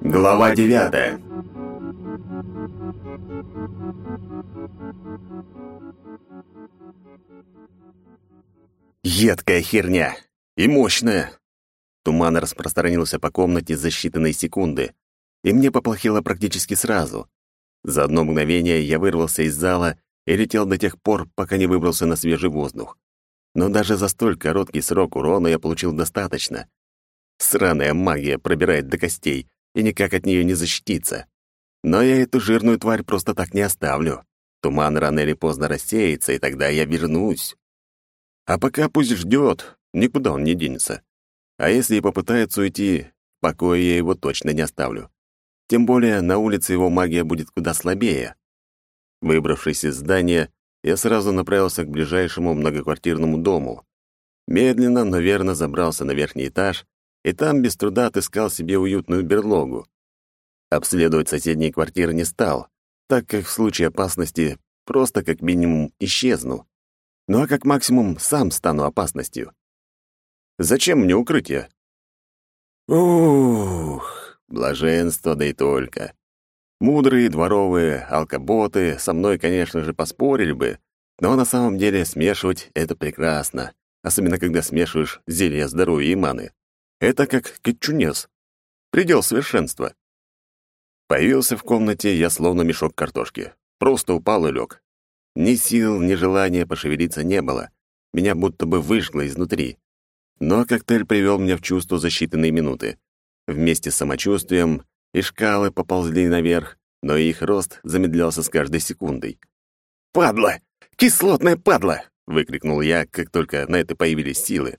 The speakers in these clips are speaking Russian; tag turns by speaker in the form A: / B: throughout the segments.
A: Глава девятая
B: Едкая херня. И мощная. Туман распространился по комнате за считанные секунды, и мне поплохело практически сразу. За одно мгновение я вырвался из зала и летел до тех пор, пока не выбрался на свежий воздух. Но даже за столь короткий срок урона я получил достаточно. Сраная магия пробирает до костей, и никак от нее не защититься. Но я эту жирную тварь просто так не оставлю. Туман рано или поздно рассеется, и тогда я вернусь. А пока пусть ждет, никуда он не денется. А если и попытается уйти, в покое я его точно не оставлю. Тем более на улице его магия будет куда слабее. Выбравшись из здания, я сразу направился к ближайшему многоквартирному дому. Медленно, но верно забрался на верхний этаж и там без труда отыскал себе уютную берлогу. Обследовать соседние квартиры не стал, так как в случае опасности просто как минимум исчезну. Ну а как максимум сам стану опасностью. Зачем мне укрытие? Ух, блаженство, да и только. Мудрые дворовые алкоботы со мной, конечно же, поспорили бы, но на самом деле смешивать — это прекрасно, особенно когда смешиваешь зелья здоровья и маны. Это как кетчунес. Предел совершенства. Появился в комнате я словно мешок картошки. Просто упал и лег. Ни сил, ни желания пошевелиться не было. Меня будто бы выжгло изнутри. Но коктейль привел меня в чувство за считанные минуты. Вместе с самочувствием и шкалы поползли наверх, но их рост замедлялся с каждой секундой. «Падла! Кислотная падла!» — выкрикнул я, как только на это появились силы.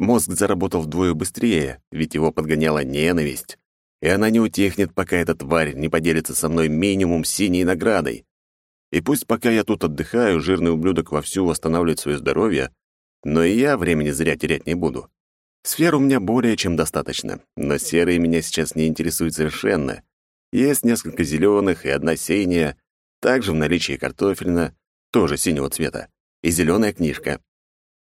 B: Мозг заработал вдвое быстрее, ведь его подгоняла ненависть. И она не утихнет, пока эта тварь не поделится со мной минимум синей наградой. И пусть пока я тут отдыхаю, жирный ублюдок вовсю восстанавливает свое здоровье, но и я времени зря терять не буду. Сфер у меня более чем достаточно, но серые меня сейчас не интересуют совершенно. Есть несколько зеленых и одна синяя, также в наличии картофельна, тоже синего цвета, и зеленая книжка.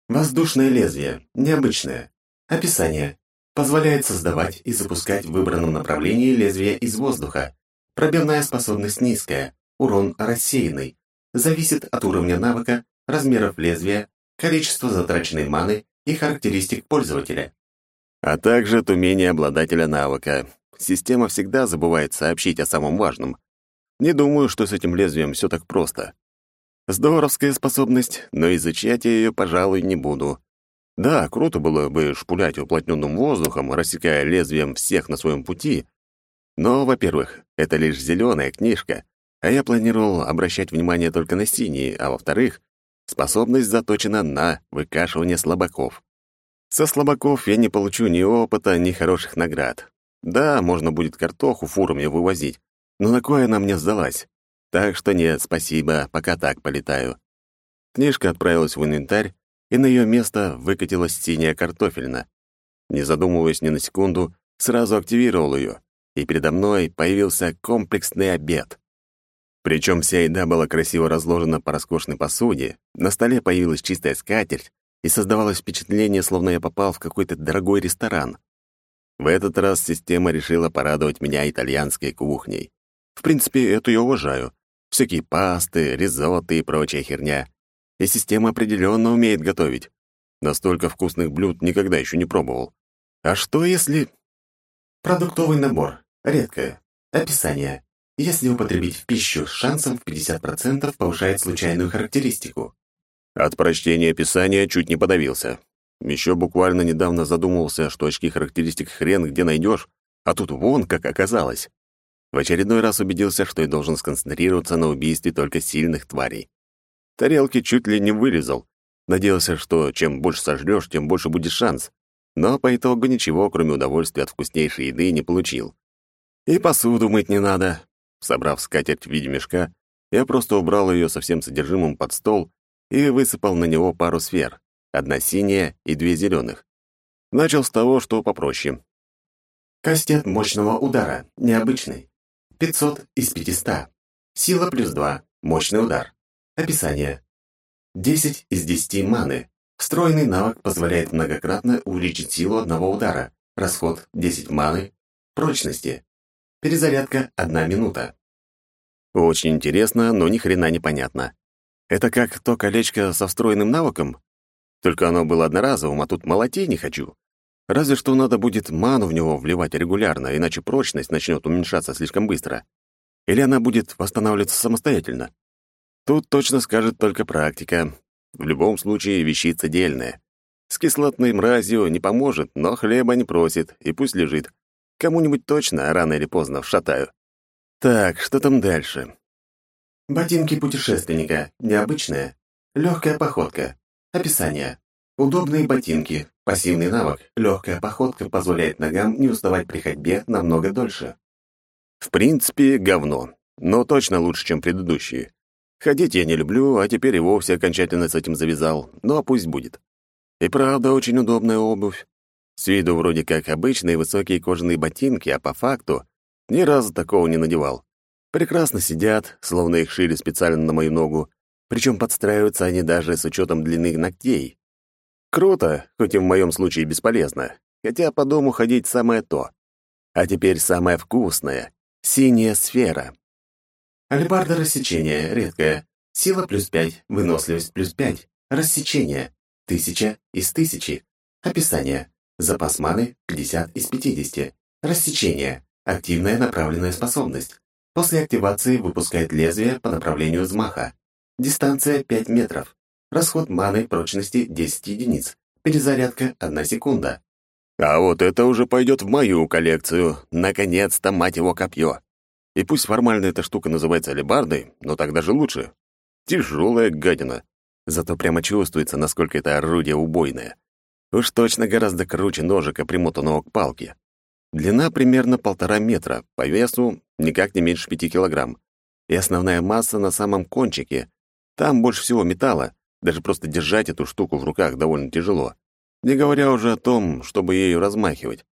A: Воздушное лезвие. Необычное. Описание. Позволяет создавать и запускать в выбранном направлении лезвие из воздуха. Пробивная способность низкая. Урон рассеянный. Зависит от уровня навыка, размеров лезвия, количества затраченной маны и характеристик пользователя.
B: А также от умения обладателя навыка. Система всегда забывает сообщить о самом важном. Не думаю, что с этим лезвием все так просто. Здоровская способность, но изучать я ее, пожалуй, не буду. Да, круто было бы шпулять уплотненным воздухом, рассекая лезвием всех на своем пути. Но, во-первых, это лишь зеленая книжка, а я планировал обращать внимание только на синие, а во-вторых, способность заточена на выкашивание слабаков. Со слабаков я не получу ни опыта, ни хороших наград. Да, можно будет картоху фурами вывозить, но на кое она мне сдалась? Так что нет, спасибо, пока так полетаю. Книжка отправилась в инвентарь, и на ее место выкатилась синяя картофельна. Не задумываясь ни на секунду, сразу активировал ее, и передо мной появился комплексный обед. Причем вся еда была красиво разложена по роскошной посуде, на столе появилась чистая скатерть, и создавалось впечатление, словно я попал в какой-то дорогой ресторан. В этот раз система решила порадовать меня итальянской кухней. В принципе, это я уважаю. Всякие пасты, ризотты и прочая херня. И система определенно умеет готовить. Настолько вкусных блюд никогда еще не пробовал. А что если...
A: Продуктовый набор. Редкое. Описание. Если употребить в пищу с шансом в 50% повышает случайную характеристику.
B: От прочтения описания чуть не подавился. Еще буквально недавно задумывался, что очки характеристик хрен где найдешь, а тут вон как оказалось. В очередной раз убедился, что я должен сконцентрироваться на убийстве только сильных тварей. Тарелки чуть ли не вырезал. Надеялся, что чем больше сожрёшь, тем больше будет шанс. Но по итогу ничего, кроме удовольствия от вкуснейшей еды, не получил. И посуду мыть не надо. Собрав скатерть в виде мешка, я просто убрал ее со всем содержимым под стол и высыпал на него пару сфер. Одна синяя и две зеленых. Начал с того, что попроще.
A: Кастет мощного удара, необычный. 500 из 500. Сила плюс 2. Мощный удар. Описание. 10 из 10 маны. Встроенный навык позволяет многократно увеличить силу одного удара. расход 10 маны, прочности. Перезарядка 1 минута.
B: Очень интересно, но ни хрена не понятно. Это как то колечко со встроенным навыком? Только оно было одноразовым, а тут молоти не хочу. Разве что надо будет ману в него вливать регулярно, иначе прочность начнет уменьшаться слишком быстро. Или она будет восстанавливаться самостоятельно. Тут точно скажет только практика. В любом случае, вещица дельная. С кислотной мразью не поможет, но хлеба не просит, и пусть лежит. Кому-нибудь точно рано или поздно вшатаю. Так, что там дальше?
A: Ботинки путешественника. Необычная. Легкая походка. Описание. Удобные ботинки. Пассивный навык. Легкая походка позволяет ногам не уставать при ходьбе намного дольше.
B: В принципе, говно. Но точно лучше, чем предыдущие. Ходить я не люблю, а теперь и вовсе окончательно с этим завязал. Ну а пусть будет. И правда, очень удобная обувь. С виду вроде как обычные высокие кожаные ботинки, а по факту ни разу такого не надевал. Прекрасно сидят, словно их шили специально на мою ногу, причем подстраиваются они даже с учетом длины ногтей. Круто, хоть и в моем случае бесполезно, хотя по дому ходить самое то. А теперь самое вкусное — синяя сфера.
A: Алибарда рассечения, редкая. Сила плюс 5, выносливость плюс 5. Рассечение. Тысяча из тысячи. Описание. Запас маны 50 из 50. Рассечение. Активная направленная способность. После активации выпускает лезвие по направлению взмаха. Дистанция 5 метров. Расход маны прочности 10 единиц. Перезарядка 1 секунда.
B: А вот это уже пойдет в мою коллекцию. Наконец-то, мать его, копье. И пусть формально эта штука называется алебардой, но так даже лучше. Тяжелая гадина. Зато прямо чувствуется, насколько это орудие убойное. Уж точно гораздо круче ножика, примотанного к палке. Длина примерно полтора метра, по весу никак не меньше пяти килограмм. И основная масса на самом кончике. Там больше всего металла, даже просто держать эту штуку в руках довольно тяжело. Не говоря уже о том, чтобы ею размахивать.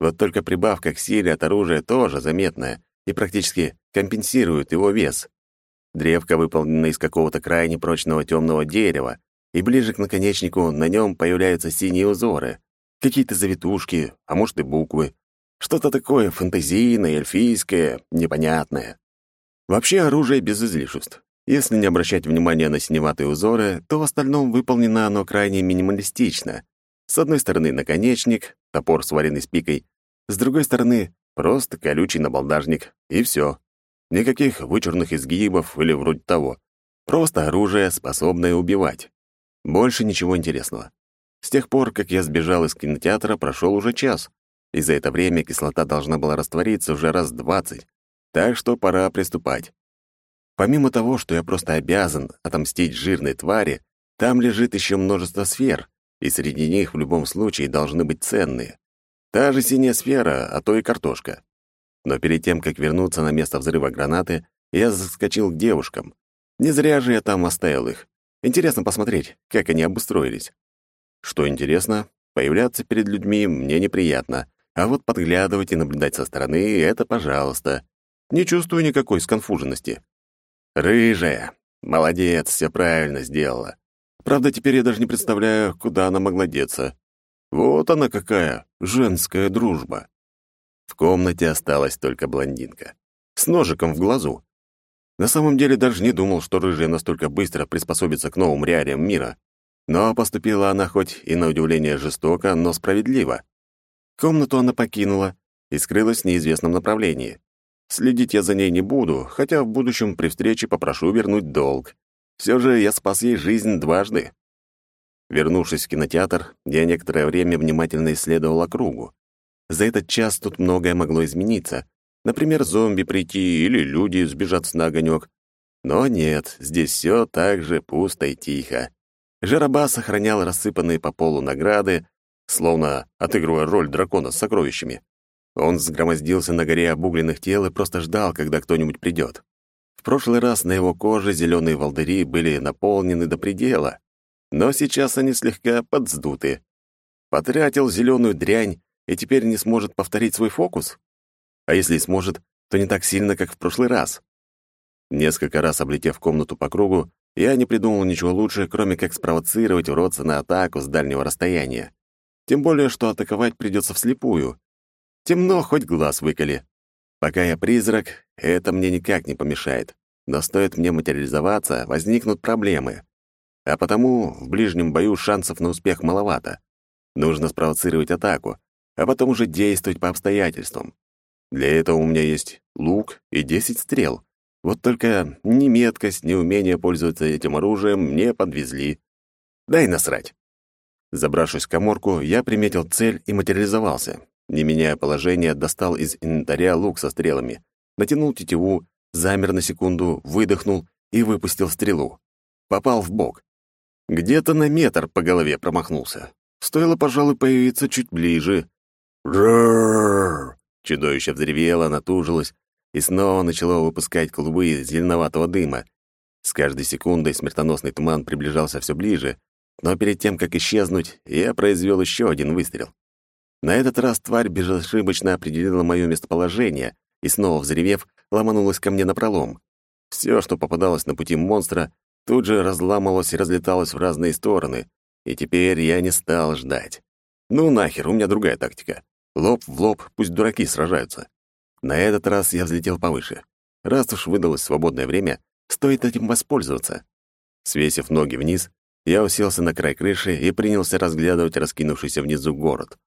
B: Вот только прибавка к силе от оружия тоже заметная, и практически компенсируют его вес. Древко выполнено из какого-то крайне прочного темного дерева, и ближе к наконечнику на нем появляются синие узоры, какие-то завитушки, а может и буквы. Что-то такое фантазийное, эльфийское, непонятное. Вообще оружие без излишеств. Если не обращать внимания на синеватые узоры, то в остальном выполнено оно крайне минималистично. С одной стороны наконечник, топор, сваренный с пикой, с другой стороны Просто колючий набалдажник, и все. Никаких вычурных изгибов или вроде того. Просто оружие, способное убивать. Больше ничего интересного. С тех пор, как я сбежал из кинотеатра, прошел уже час, и за это время кислота должна была раствориться уже раз двадцать, так что пора приступать. Помимо того, что я просто обязан отомстить жирной твари, там лежит еще множество сфер, и среди них в любом случае должны быть ценные. Та же синяя сфера, а то и картошка. Но перед тем, как вернуться на место взрыва гранаты, я заскочил к девушкам. Не зря же я там оставил их. Интересно посмотреть, как они обустроились. Что интересно, появляться перед людьми мне неприятно, а вот подглядывать и наблюдать со стороны — это пожалуйста. Не чувствую никакой сконфуженности. Рыжая. Молодец, все правильно сделала. Правда, теперь я даже не представляю, куда она могла деться. Вот она какая, женская дружба. В комнате осталась только блондинка. С ножиком в глазу. На самом деле даже не думал, что рыжая настолько быстро приспособится к новым реалиям мира. Но поступила она хоть и на удивление жестоко, но справедливо. Комнату она покинула и скрылась в неизвестном направлении. Следить я за ней не буду, хотя в будущем при встрече попрошу вернуть долг. Все же я спас ей жизнь дважды. Вернувшись в кинотеатр, я некоторое время внимательно исследовал округу. За этот час тут многое могло измениться. Например, зомби прийти или люди сбежаться на огонек. Но нет, здесь все так же пусто и тихо. Жараба сохранял рассыпанные по полу награды, словно отыгрывая роль дракона с сокровищами. Он сгромоздился на горе обугленных тел и просто ждал, когда кто-нибудь придет. В прошлый раз на его коже зеленые волдыри были наполнены до предела но сейчас они слегка подздуты. Потратил зеленую дрянь и теперь не сможет повторить свой фокус? А если и сможет, то не так сильно, как в прошлый раз. Несколько раз облетев комнату по кругу, я не придумал ничего лучше, кроме как спровоцировать уродца на атаку с дальнего расстояния. Тем более, что атаковать придется вслепую. Темно, хоть глаз выколи. Пока я призрак, это мне никак не помешает. Но стоит мне материализоваться, возникнут проблемы. А потому в ближнем бою шансов на успех маловато. Нужно спровоцировать атаку, а потом уже действовать по обстоятельствам. Для этого у меня есть лук и 10 стрел. Вот только ни меткость, ни умение пользоваться этим оружием мне подвезли. Дай насрать. Забравшись в коморку, я приметил цель и материализовался. Не меняя положение, достал из инвентаря лук со стрелами, натянул тетиву, замер на секунду, выдохнул и выпустил стрелу. Попал в бок. Где-то на метр по голове промахнулся. Стоило, пожалуй, появиться чуть ближе. Рррррр! Чудовище взревело, натужилось и снова начало выпускать клубы зеленоватого дыма. С каждой секундой смертоносный туман приближался все ближе, но перед тем, как исчезнуть, я произвел еще один выстрел. На этот раз тварь безошибочно определила мое местоположение и, снова взревев, ломанулась ко мне напролом. Все, что попадалось на пути монстра, тут же разламывалось и разлеталось в разные стороны, и теперь я не стал ждать. Ну нахер, у меня другая тактика. Лоб в лоб, пусть дураки сражаются. На этот раз я взлетел повыше. Раз уж выдалось свободное время, стоит этим воспользоваться. Свесив ноги вниз, я уселся на край крыши и принялся разглядывать раскинувшийся внизу город.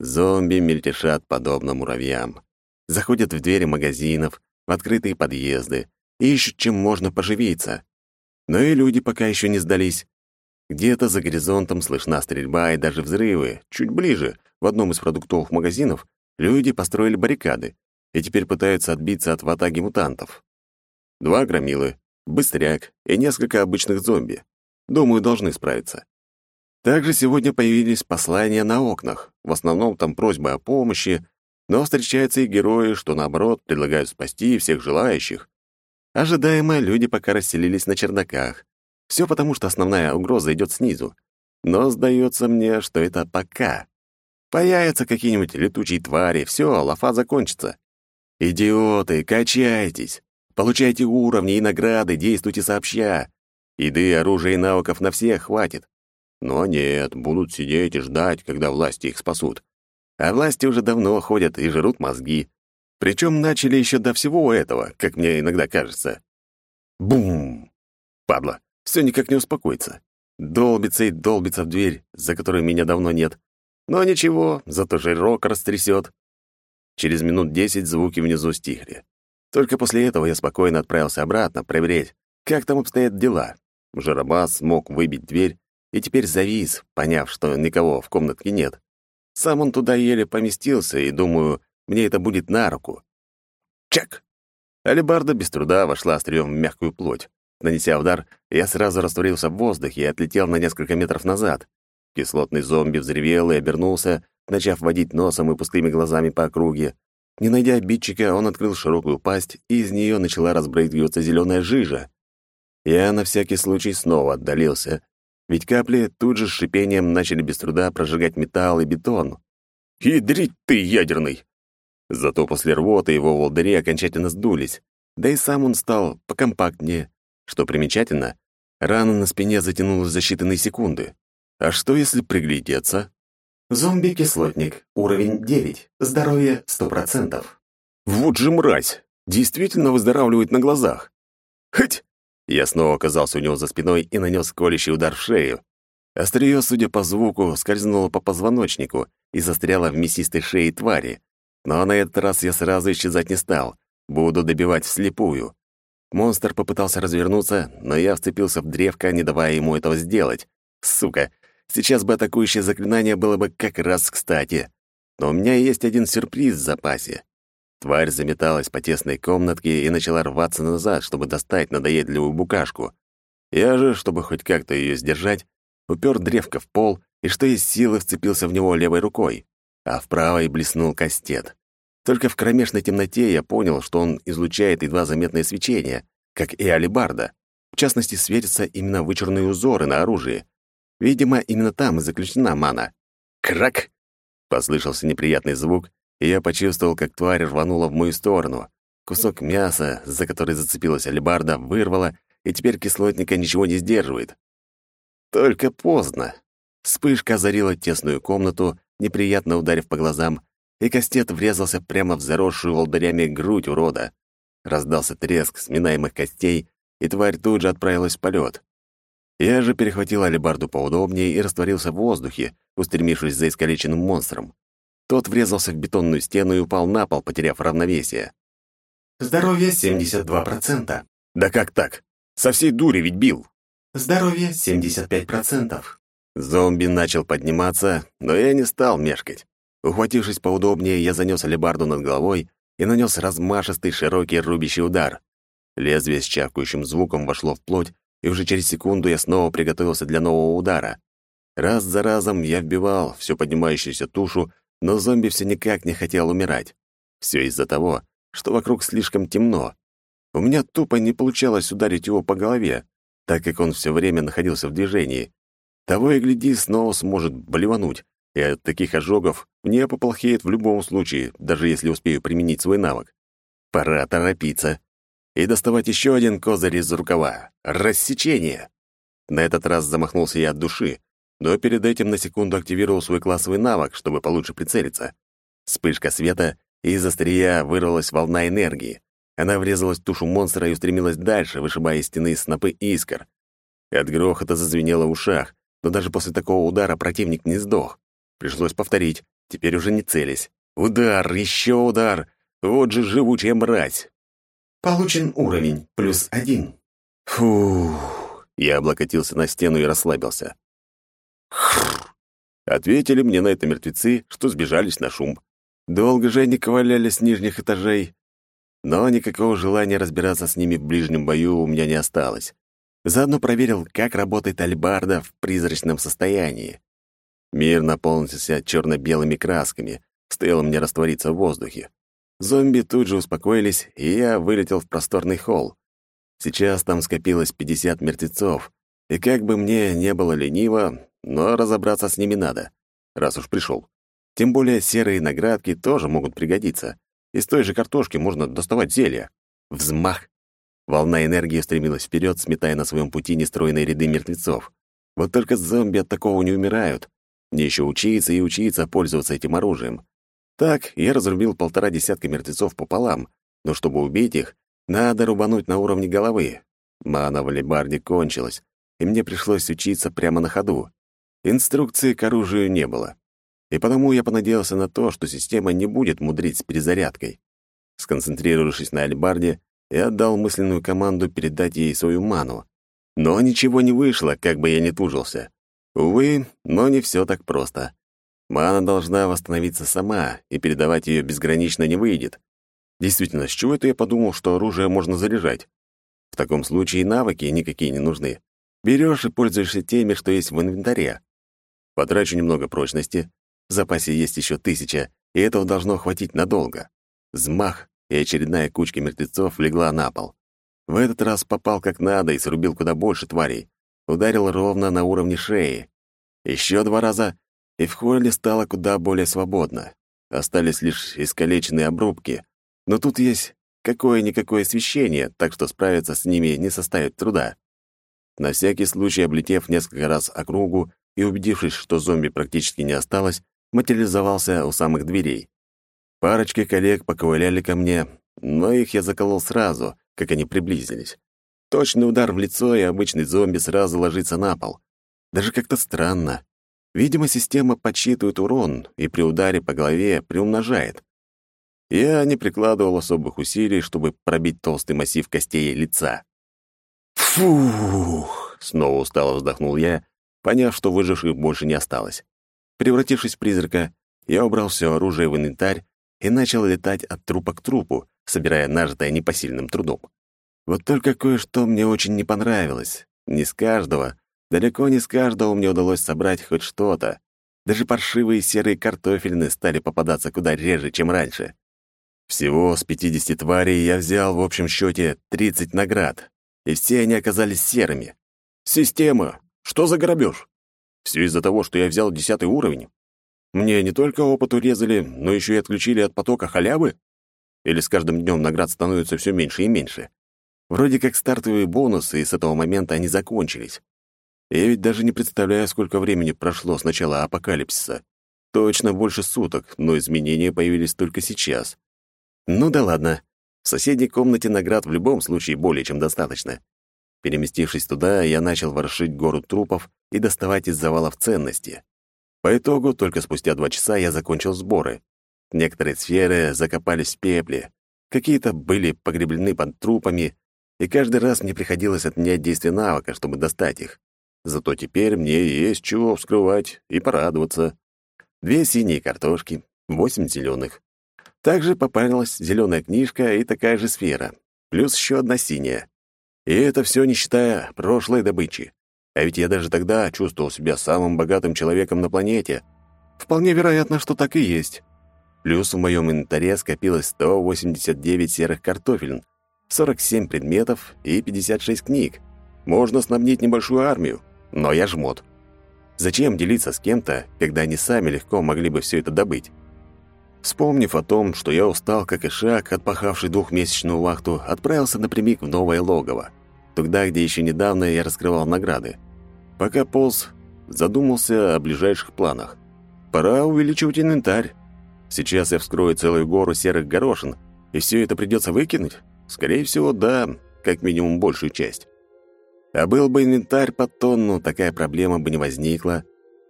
B: Зомби мельтешат подобно муравьям. Заходят в двери магазинов, в открытые подъезды, и ищут, чем можно поживиться. Но и люди пока еще не сдались. Где-то за горизонтом слышна стрельба и даже взрывы. Чуть ближе, в одном из продуктовых магазинов, люди построили баррикады и теперь пытаются отбиться от ватаги мутантов. Два громилы, быстряк и несколько обычных зомби. Думаю, должны справиться. Также сегодня появились послания на окнах. В основном там просьбы о помощи, но встречаются и герои, что, наоборот, предлагают спасти всех желающих. Ожидаемо люди пока расселились на чердаках. Все потому, что основная угроза идет снизу. Но сдается мне, что это пока. Появятся какие-нибудь летучие твари, все, лафа закончится. Идиоты, качайтесь. Получайте уровни и награды, действуйте сообща. Еды, оружия и навыков на всех хватит. Но нет, будут сидеть и ждать, когда власти их спасут. А власти уже давно ходят и жрут мозги. Причем начали еще до всего этого, как мне иногда кажется. Бум! Падла, все никак не успокоится. Долбится и долбится в дверь, за которой меня давно нет. Но ничего, зато жирок растрясет. Через минут десять звуки внизу стихли. Только после этого я спокойно отправился обратно проверять, как там обстоят дела. Жарабас смог выбить дверь и теперь завис, поняв, что никого в комнатке нет. Сам он туда еле поместился, и, думаю, мне это будет на руку. Чек! Алибарда без труда вошла острием в мягкую плоть. Нанеся удар, я сразу растворился в воздухе и отлетел на несколько метров назад. Кислотный зомби взревел и обернулся, начав водить носом и пустыми глазами по округе. Не найдя обидчика, он открыл широкую пасть, и из нее начала разбрызгиваться зеленая жижа. Я на всякий случай снова отдалился, ведь капли тут же с шипением начали без труда прожигать металл и бетон. «Ядрить ты, ядерный!» Зато после рвоты его волдыри окончательно сдулись, да и сам он стал покомпактнее. Что примечательно, рана на спине затянулась за считанные секунды. А что, если приглядеться?
A: Зомби-кислотник, уровень 9, здоровье 100%.
B: Вот же мразь! Действительно выздоравливает на глазах. Хоть! Я снова оказался у него за спиной и нанес колющий удар в шею. Острие, судя по звуку, скользнуло по позвоночнику и застряло в мясистой шее твари. Но на этот раз я сразу исчезать не стал. Буду добивать вслепую. Монстр попытался развернуться, но я вцепился в древко, не давая ему этого сделать. Сука, Сейчас бы атакующее заклинание было бы как раз кстати. Но у меня есть один сюрприз в запасе. Тварь заметалась по тесной комнатке и начала рваться назад, чтобы достать надоедливую букашку. Я же, чтобы хоть как-то ее сдержать, упер древко в пол и что из силы вцепился в него левой рукой, а в правой блеснул кастет. Только в кромешной темноте я понял, что он излучает едва заметное свечение, как и алебарда. В частности, светятся именно вычурные узоры на оружии, Видимо, именно там и заключена мана. Крак! Послышался неприятный звук, и я почувствовал, как тварь рванула в мою сторону. Кусок мяса, за который зацепилась алебарда, вырвала, и теперь кислотника ничего не сдерживает. Только поздно. Вспышка озарила тесную комнату, неприятно ударив по глазам, и кастет врезался прямо в заросшую волдырями грудь урода. Раздался треск сминаемых костей, и тварь тут же отправилась в полет. Я же перехватил алебарду поудобнее и растворился в воздухе, устремившись за искалеченным монстром. Тот врезался в бетонную стену и упал на пол, потеряв равновесие.
A: Здоровье 72%.
B: Да как так? Со всей дури ведь бил.
A: Здоровье 75%.
B: Зомби начал подниматься, но я не стал мешкать. Ухватившись поудобнее, я занес алебарду над головой и нанес размашистый широкий рубящий удар. Лезвие с чавкающим звуком вошло в плоть, и уже через секунду я снова приготовился для нового удара. Раз за разом я вбивал всю поднимающуюся тушу, но зомби все никак не хотел умирать. Все из-за того, что вокруг слишком темно. У меня тупо не получалось ударить его по голове, так как он все время находился в движении. Того и гляди, снова сможет блевануть, и от таких ожогов мне поплохеет в любом случае, даже если успею применить свой навык. Пора торопиться. И доставать еще один козырь из рукава. Рассечение. На этот раз замахнулся я от души, но перед этим на секунду активировал свой классовый навык, чтобы получше прицелиться. Вспышка света, и из острия вырвалась волна энергии. Она врезалась в тушу монстра и устремилась дальше, вышибая из стены снопы искр. От грохота зазвенело в ушах, но даже после такого удара противник не сдох. Пришлось повторить, теперь уже не целясь. Удар, еще удар. Вот же живучая мразь.
A: Получен уровень, плюс один.
B: Фух. Я облокотился на стену и расслабился. Ответили мне на это мертвецы, что сбежались на шум. Долго же они ковыляли с нижних этажей. Но никакого желания разбираться с ними в ближнем бою у меня не осталось. Заодно проверил, как работает альбарда в призрачном состоянии. Мир наполнился черно-белыми красками, стоило мне раствориться в воздухе. Зомби тут же успокоились, и я вылетел в просторный холл. Сейчас там скопилось 50 мертвецов, и как бы мне не было лениво, но разобраться с ними надо, раз уж пришел. Тем более серые наградки тоже могут пригодиться. Из той же картошки можно доставать зелья. Взмах. Волна энергии стремилась вперед, сметая на своем пути нестроенные ряды мертвецов. Вот только зомби от такого не умирают. Мне еще учиться и учиться пользоваться этим оружием. Так, я разрубил полтора десятка мертвецов пополам, но чтобы убить их, надо рубануть на уровне головы. Мана в кончилась, и мне пришлось учиться прямо на ходу. Инструкции к оружию не было. И потому я понадеялся на то, что система не будет мудрить с перезарядкой. Сконцентрировавшись на альбарде, я отдал мысленную команду передать ей свою ману. Но ничего не вышло, как бы я ни тужился. Увы, но не все так просто. Мана должна восстановиться сама, и передавать ее безгранично не выйдет. Действительно, с чего это я подумал, что оружие можно заряжать? В таком случае навыки никакие не нужны. Берешь и пользуешься теми, что есть в инвентаре. Потрачу немного прочности, в запасе есть еще тысяча, и этого должно хватить надолго. Взмах, и очередная кучка мертвецов легла на пол. В этот раз попал как надо и срубил куда больше тварей. Ударил ровно на уровне шеи. Еще два раза, и в холле стало куда более свободно. Остались лишь искалеченные обрубки, но тут есть какое-никакое освещение, так что справиться с ними не составит труда. На всякий случай, облетев несколько раз округу и убедившись, что зомби практически не осталось, материализовался у самых дверей. Парочка коллег поковыляли ко мне, но их я заколол сразу, как они приблизились. Точный удар в лицо, и обычный зомби сразу ложится на пол. Даже как-то странно. Видимо, система подсчитывает урон и при ударе по голове приумножает. Я не прикладывал особых усилий, чтобы пробить толстый массив костей лица. «Фух!» — снова устало вздохнул я, поняв, что выживших больше не осталось. Превратившись в призрака, я убрал все оружие в инвентарь и начал летать от трупа к трупу, собирая нажитое непосильным трудом. Вот только кое-что мне очень не понравилось. Не с каждого, далеко не с каждого мне удалось собрать хоть что-то. Даже паршивые серые картофельные стали попадаться куда реже, чем раньше. Всего с 50 тварей я взял в общем счете 30 наград, и все они оказались серыми. Система! Что за грабеж? Все из-за того, что я взял десятый уровень. Мне не только опыт урезали, но еще и отключили от потока халявы? Или с каждым днем наград становится все меньше и меньше? Вроде как стартовые бонусы, и с этого момента они закончились. Я ведь даже не представляю, сколько времени прошло с начала апокалипсиса. Точно больше суток, но изменения появились только сейчас. Ну да ладно. В соседней комнате наград в любом случае более чем достаточно. Переместившись туда, я начал ворошить гору трупов и доставать из завалов ценности. По итогу, только спустя два часа я закончил сборы. Некоторые сферы закопались в пепле, какие-то были погреблены под трупами, и каждый раз мне приходилось отменять действие навыка, чтобы достать их. Зато теперь мне есть чего вскрывать и порадоваться. Две синие картошки, восемь зеленых. Также попалилась зеленая книжка и такая же сфера, плюс еще одна синяя. И это все не считая прошлой добычи. А ведь я даже тогда чувствовал себя самым богатым человеком на планете. Вполне вероятно, что так и есть. Плюс в моем инвентаре скопилось 189 серых картофелин, 47 предметов и 56 книг. Можно снабдить небольшую армию, но я жмот. Зачем делиться с кем-то, когда они сами легко могли бы все это добыть? Вспомнив о том, что я устал, как и шаг, отпахавший двухмесячную вахту, отправился напрямик в новое логово, туда, где еще недавно я раскрывал награды. Пока полз, задумался о ближайших планах. Пора увеличивать инвентарь. Сейчас я вскрою целую гору серых горошин, и все это придется выкинуть? Скорее всего, да, как минимум большую часть. А был бы инвентарь под тонну, такая проблема бы не возникла.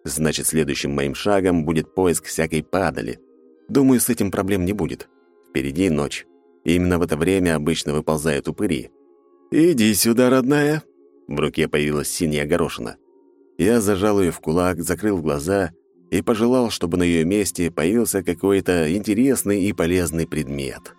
B: Значит, следующим моим шагом будет поиск всякой падали. Думаю, с этим проблем не будет. Впереди ночь. И именно в это время обычно выползают упыри. «Иди сюда, родная!» В руке появилась синяя горошина. Я зажал ее в кулак, закрыл глаза и пожелал, чтобы на ее месте появился какой-то интересный и полезный предмет.